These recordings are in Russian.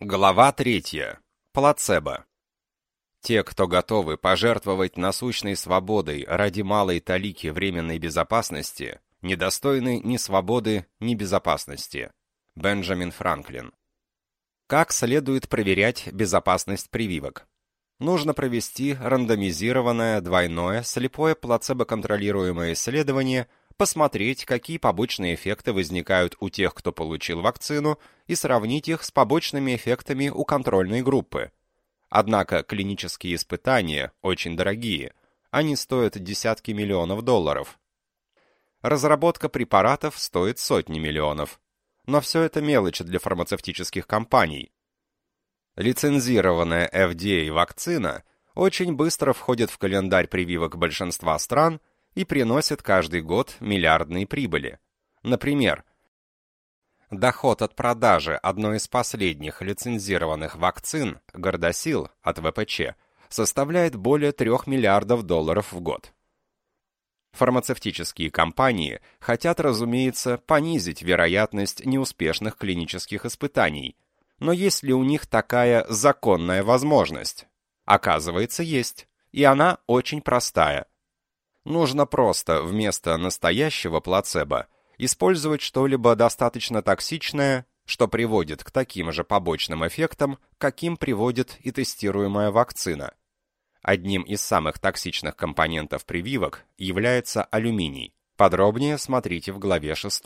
Глава третья. Плацебо. Те, кто готовы пожертвовать насущной свободой ради малой талики временной безопасности, недостойны ни свободы, ни безопасности. Бенджамин Франклин. Как следует проверять безопасность прививок? Нужно провести рандомизированное двойное слепое плацебо-контролируемое исследование – посмотреть, какие побочные эффекты возникают у тех, кто получил вакцину, и сравнить их с побочными эффектами у контрольной группы. Однако клинические испытания очень дорогие, они стоят десятки миллионов долларов. Разработка препаратов стоит сотни миллионов. Но все это мелочи для фармацевтических компаний. Лицензированная FDA вакцина очень быстро входит в календарь прививок большинства стран – и приносит каждый год миллиардные прибыли. Например, доход от продажи одной из последних лицензированных вакцин, Гордосил от ВПЧ, составляет более 3 миллиардов долларов в год. Фармацевтические компании хотят, разумеется, понизить вероятность неуспешных клинических испытаний, но есть ли у них такая законная возможность? Оказывается, есть, и она очень простая – Нужно просто вместо настоящего плацебо использовать что-либо достаточно токсичное, что приводит к таким же побочным эффектам, каким приводит и тестируемая вакцина. Одним из самых токсичных компонентов прививок является алюминий. Подробнее смотрите в главе 6,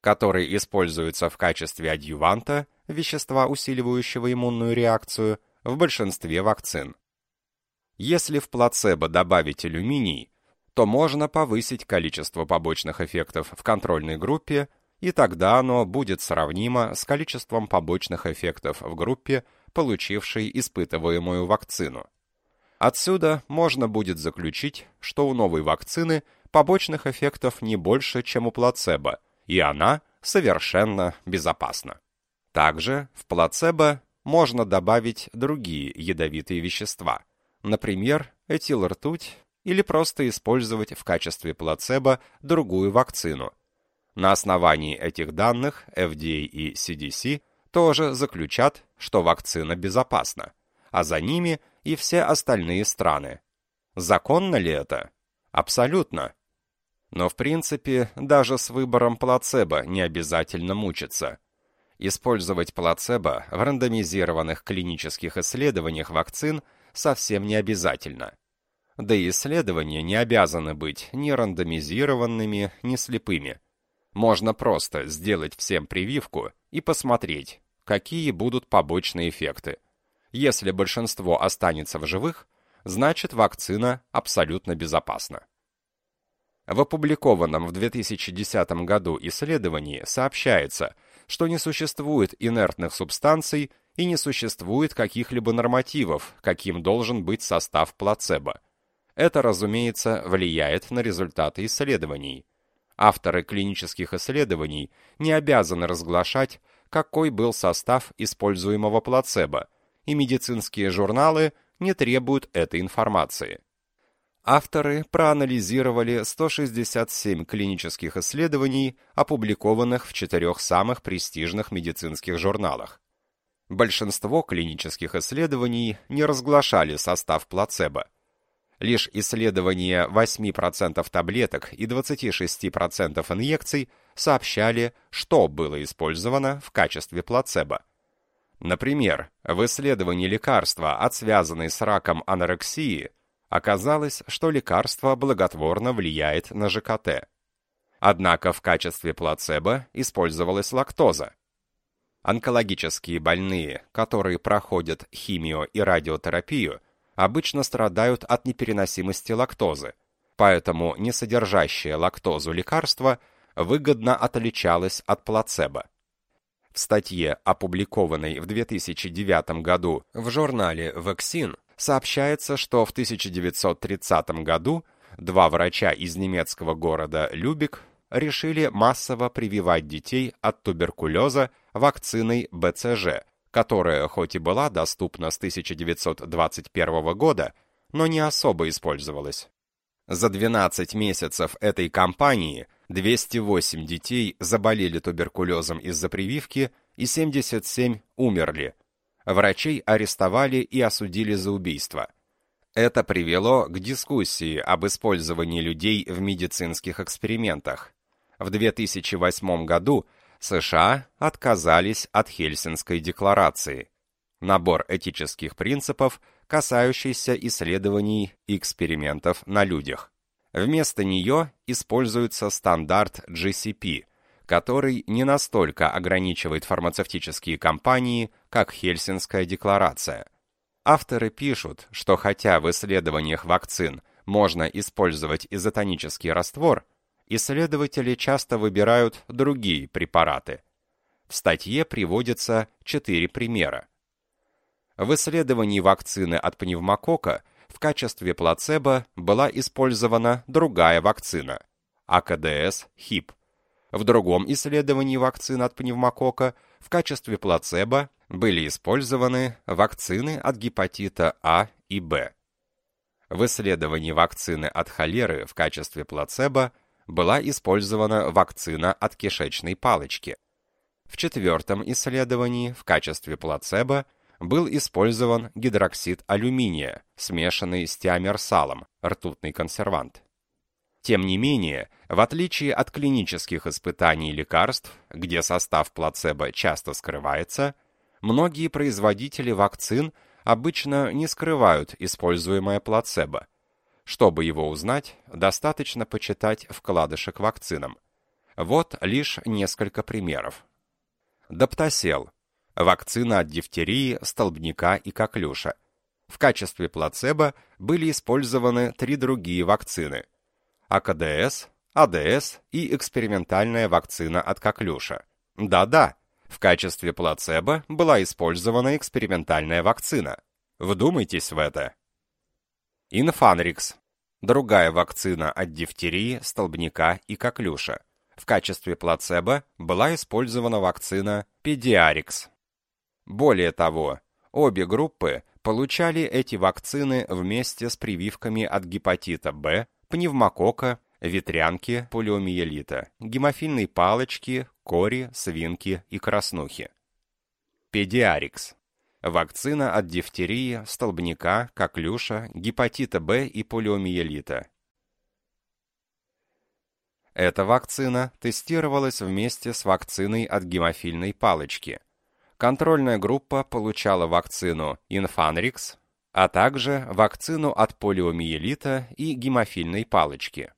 который используется в качестве адъюванта, вещества, усиливающего иммунную реакцию, в большинстве вакцин. Если в плацебо добавить алюминий, то можно повысить количество побочных эффектов в контрольной группе, и тогда оно будет сравнимо с количеством побочных эффектов в группе, получившей испытываемую вакцину. Отсюда можно будет заключить, что у новой вакцины побочных эффектов не больше, чем у плацебо, и она совершенно безопасна. Также в плацебо можно добавить другие ядовитые вещества, например, этилртуть или просто использовать в качестве плацебо другую вакцину. На основании этих данных FDA и CDC тоже заключат, что вакцина безопасна, а за ними и все остальные страны. Законно ли это? Абсолютно. Но в принципе, даже с выбором плацебо не обязательно мучиться. Использовать плацебо в рандомизированных клинических исследованиях вакцин совсем не обязательно да и исследования не обязаны быть ни рандомизированными, ни слепыми. Можно просто сделать всем прививку и посмотреть, какие будут побочные эффекты. Если большинство останется в живых, значит вакцина абсолютно безопасна. В опубликованном в 2010 году исследовании сообщается, что не существует инертных субстанций и не существует каких-либо нормативов, каким должен быть состав плацебо – это, разумеется, влияет на результаты исследований. Авторы клинических исследований не обязаны разглашать, какой был состав используемого плацебо, и медицинские журналы не требуют этой информации. Авторы проанализировали 167 клинических исследований, опубликованных в четырех самых престижных медицинских журналах. Большинство клинических исследований не разглашали состав плацебо, Лишь исследования 8% таблеток и 26% инъекций сообщали, что было использовано в качестве плацебо. Например, в исследовании лекарства от связанной с раком анорексии оказалось, что лекарство благотворно влияет на ЖКТ. Однако в качестве плацебо использовалась лактоза. Онкологические больные, которые проходят химио- и радиотерапию, обычно страдают от непереносимости лактозы, поэтому несодержащее лактозу лекарство выгодно отличалось от плацебо. В статье, опубликованной в 2009 году в журнале Vaccine, сообщается, что в 1930 году два врача из немецкого города Любек решили массово прививать детей от туберкулеза вакциной БЦЖ, которая хоть и была доступна с 1921 года, но не особо использовалась. За 12 месяцев этой кампании 208 детей заболели туберкулезом из-за прививки и 77 умерли. Врачей арестовали и осудили за убийство. Это привело к дискуссии об использовании людей в медицинских экспериментах. В 2008 году США отказались от Хельсинской декларации. Набор этических принципов, касающийся исследований и экспериментов на людях. Вместо нее используется стандарт GCP, который не настолько ограничивает фармацевтические компании, как Хельсинская декларация. Авторы пишут, что хотя в исследованиях вакцин можно использовать изотонический раствор, исследователи часто выбирают другие препараты. В статье приводится четыре примера. В исследовании вакцины от пневмокока в качестве плацебо была использована другая вакцина – АКДС-ХИП. В другом исследовании вакцин от пневмокока в качестве плацебо были использованы вакцины от гепатита А и Б. В исследовании вакцины от холеры в качестве плацебо была использована вакцина от кишечной палочки. В четвертом исследовании в качестве плацебо – был использован гидроксид алюминия, смешанный с тиамерсалом, ртутный консервант. Тем не менее, в отличие от клинических испытаний лекарств, где состав плацебо часто скрывается, многие производители вакцин обычно не скрывают используемое плацебо. Чтобы его узнать, достаточно почитать вкладыши к вакцинам. Вот лишь несколько примеров. Доптосел вакцина от дифтерии, столбняка и коклюша. В качестве плацебо были использованы три другие вакцины – АКДС, АДС и экспериментальная вакцина от коклюша. Да-да, в качестве плацебо была использована экспериментальная вакцина. Вдумайтесь в это. Инфанрикс – другая вакцина от дифтерии, столбняка и коклюша. В качестве плацебо была использована вакцина Педиарикс. Более того, обе группы получали эти вакцины вместе с прививками от гепатита Б, пневмокока, ветрянки, полиомиелита, гемофильной палочки, кори, свинки и краснухи. Педиарикс. Вакцина от дифтерии, столбняка, коклюша, гепатита Б и полиомиелита. Эта вакцина тестировалась вместе с вакциной от гемофильной палочки – контрольная группа получала вакцину Инфанрикс, а также вакцину от полиомиелита и гемофильной палочки.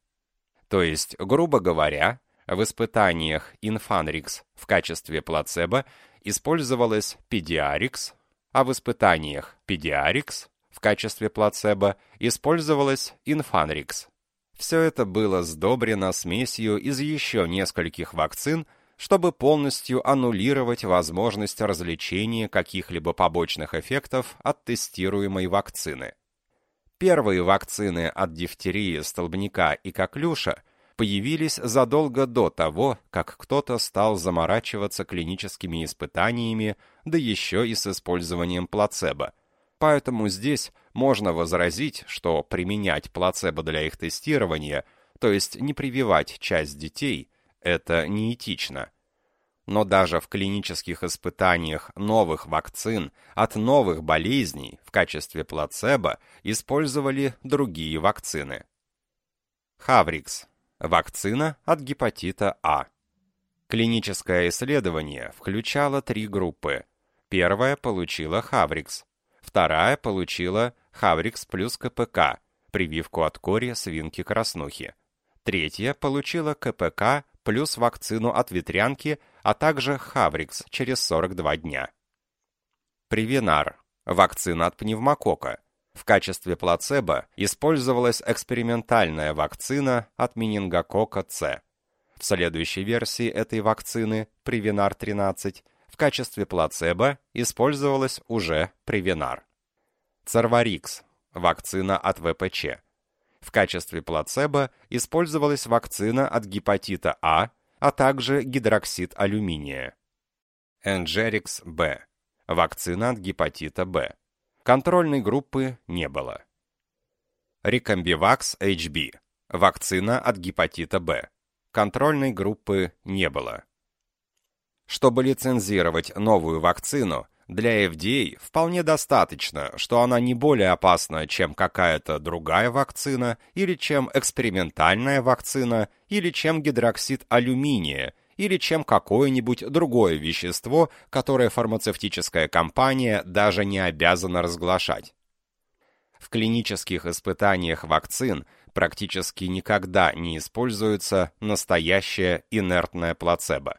То есть, грубо говоря, в испытаниях Инфанрикс в качестве плацебо использовалась Педиарикс, а в испытаниях Педиарикс в качестве плацебо использовалась Инфанрикс. Все это было сдобрено смесью из еще нескольких вакцин – чтобы полностью аннулировать возможность различения каких-либо побочных эффектов от тестируемой вакцины. Первые вакцины от дифтерии, столбняка и коклюша появились задолго до того, как кто-то стал заморачиваться клиническими испытаниями, да еще и с использованием плацебо. Поэтому здесь можно возразить, что применять плацебо для их тестирования, то есть не прививать часть детей – это неэтично. Но даже в клинических испытаниях новых вакцин от новых болезней в качестве плацебо использовали другие вакцины. Хаврикс. Вакцина от гепатита А. Клиническое исследование включало три группы. Первая получила Хаврикс, вторая получила Хаврикс плюс КПК, прививку от кори свинки-краснухи. Третья получила КПК плюс вакцину от ветрянки, а также Хаврикс через 42 дня. Привинар – вакцина от пневмокока. В качестве плацебо использовалась экспериментальная вакцина от менингокока С. В следующей версии этой вакцины, Привинар-13, в качестве плацебо использовалась уже Привинар. Церварикс – вакцина от ВПЧ. В качестве плацебо использовалась вакцина от гепатита А, а также гидроксид алюминия. Энджерикс Б. Вакцина от гепатита Б. Контрольной группы не было. Рикомбивакс HB. Вакцина от гепатита Б. Контрольной группы не было. Чтобы лицензировать новую вакцину, Для FDA вполне достаточно, что она не более опасна, чем какая-то другая вакцина, или чем экспериментальная вакцина, или чем гидроксид алюминия, или чем какое-нибудь другое вещество, которое фармацевтическая компания даже не обязана разглашать. В клинических испытаниях вакцин практически никогда не используется настоящее инертное плацебо.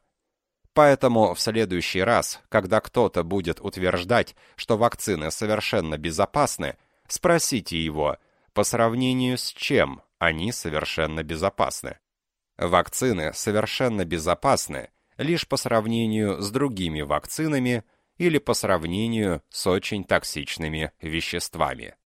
Поэтому в следующий раз, когда кто-то будет утверждать, что вакцины совершенно безопасны, спросите его, по сравнению с чем они совершенно безопасны. Вакцины совершенно безопасны лишь по сравнению с другими вакцинами или по сравнению с очень токсичными веществами.